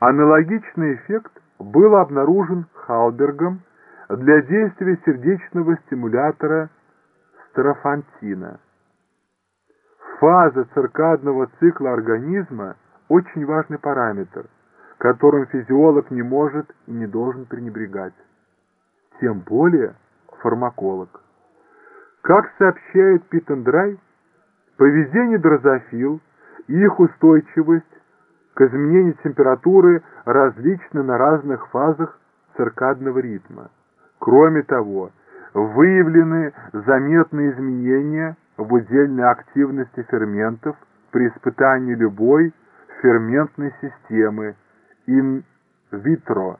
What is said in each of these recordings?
Аналогичный эффект был обнаружен Халбергом для действия сердечного стимулятора строфантина. Фаза циркадного цикла организма – очень важный параметр, которым физиолог не может и не должен пренебрегать. Тем более фармаколог. Как сообщает Питтендрай, поведение дрозофил и их устойчивость к изменению температуры различны на разных фазах циркадного ритма. Кроме того, выявлены заметные изменения в удельной активности ферментов при испытании любой ферментной системы in-vitro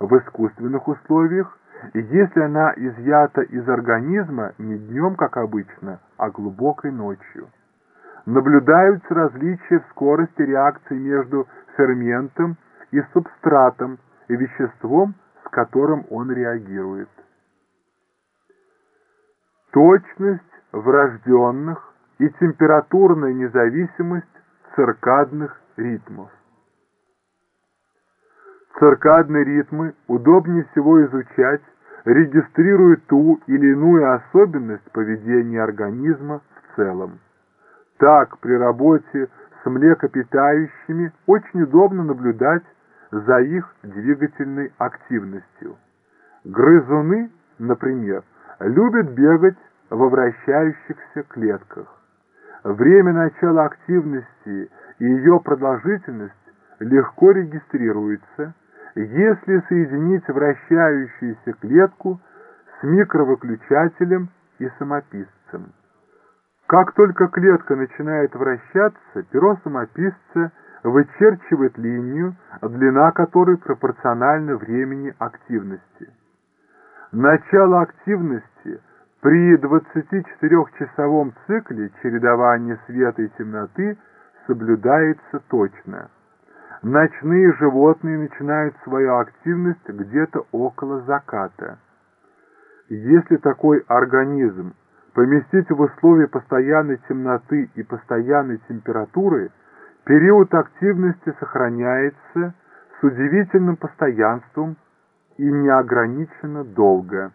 в искусственных условиях, если она изъята из организма не днем, как обычно, а глубокой ночью наблюдаются различия в скорости реакции между ферментом и субстратом и веществом, с которым он реагирует. Точность врожденных и температурная независимость циркадных ритмов. Циркадные ритмы удобнее всего изучать, регистрируя ту или иную особенность поведения организма в целом. Так, при работе с млекопитающими очень удобно наблюдать за их двигательной активностью. Грызуны, например, любят бегать во вращающихся клетках. Время начала активности и ее продолжительность легко регистрируется, если соединить вращающуюся клетку с микровыключателем и самописцем. Как только клетка начинает вращаться, перо самописца вычерчивает линию, длина которой пропорциональна времени активности. Начало активности при 24-часовом цикле чередования света и темноты соблюдается точно. Ночные животные начинают свою активность где-то около заката. Если такой организм поместить в условия постоянной темноты и постоянной температуры, период активности сохраняется с удивительным постоянством и неограниченно долго.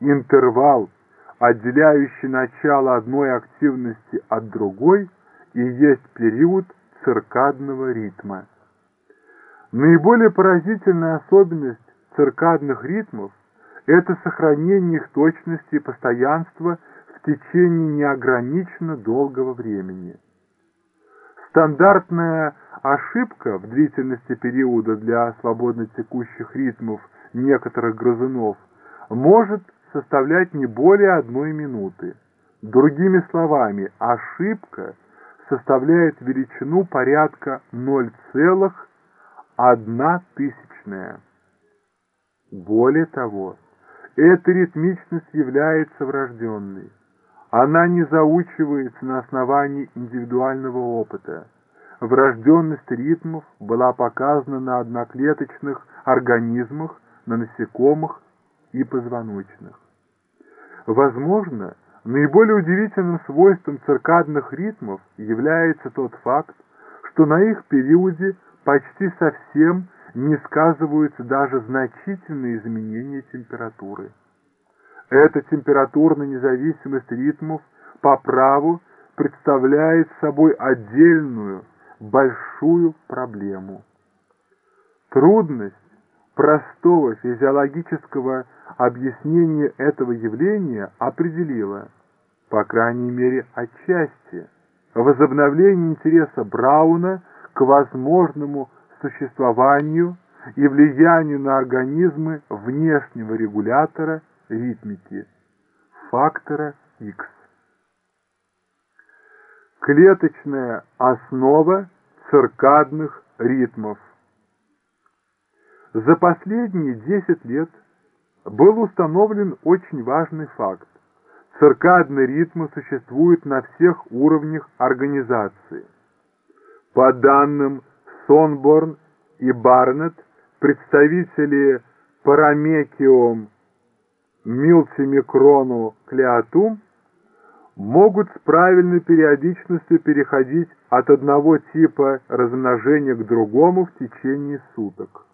Интервал, отделяющий начало одной активности от другой, и есть период циркадного ритма. Наиболее поразительная особенность циркадных ритмов – это сохранение их точности и постоянства – течение неограниченно долгого времени. Стандартная ошибка в длительности периода для свободно текущих ритмов некоторых грызунов может составлять не более одной минуты. Другими словами, ошибка составляет величину порядка 0,1 тысячная. Более того, эта ритмичность является врожденной. Она не заучивается на основании индивидуального опыта. Врожденность ритмов была показана на одноклеточных организмах, на насекомых и позвоночных. Возможно, наиболее удивительным свойством циркадных ритмов является тот факт, что на их периоде почти совсем не сказываются даже значительные изменения температуры. Эта температурная независимость ритмов по праву представляет собой отдельную, большую проблему. Трудность простого физиологического объяснения этого явления определила, по крайней мере отчасти, возобновление интереса Брауна к возможному существованию и влиянию на организмы внешнего регулятора – ритмики фактора X. Клеточная основа циркадных ритмов. За последние 10 лет был установлен очень важный факт. Циркадные ритмы существуют на всех уровнях организации. По данным Сонборн и Барнетт, представители Парамекиум милцимикрону клеотум, могут с правильной периодичностью переходить от одного типа размножения к другому в течение суток.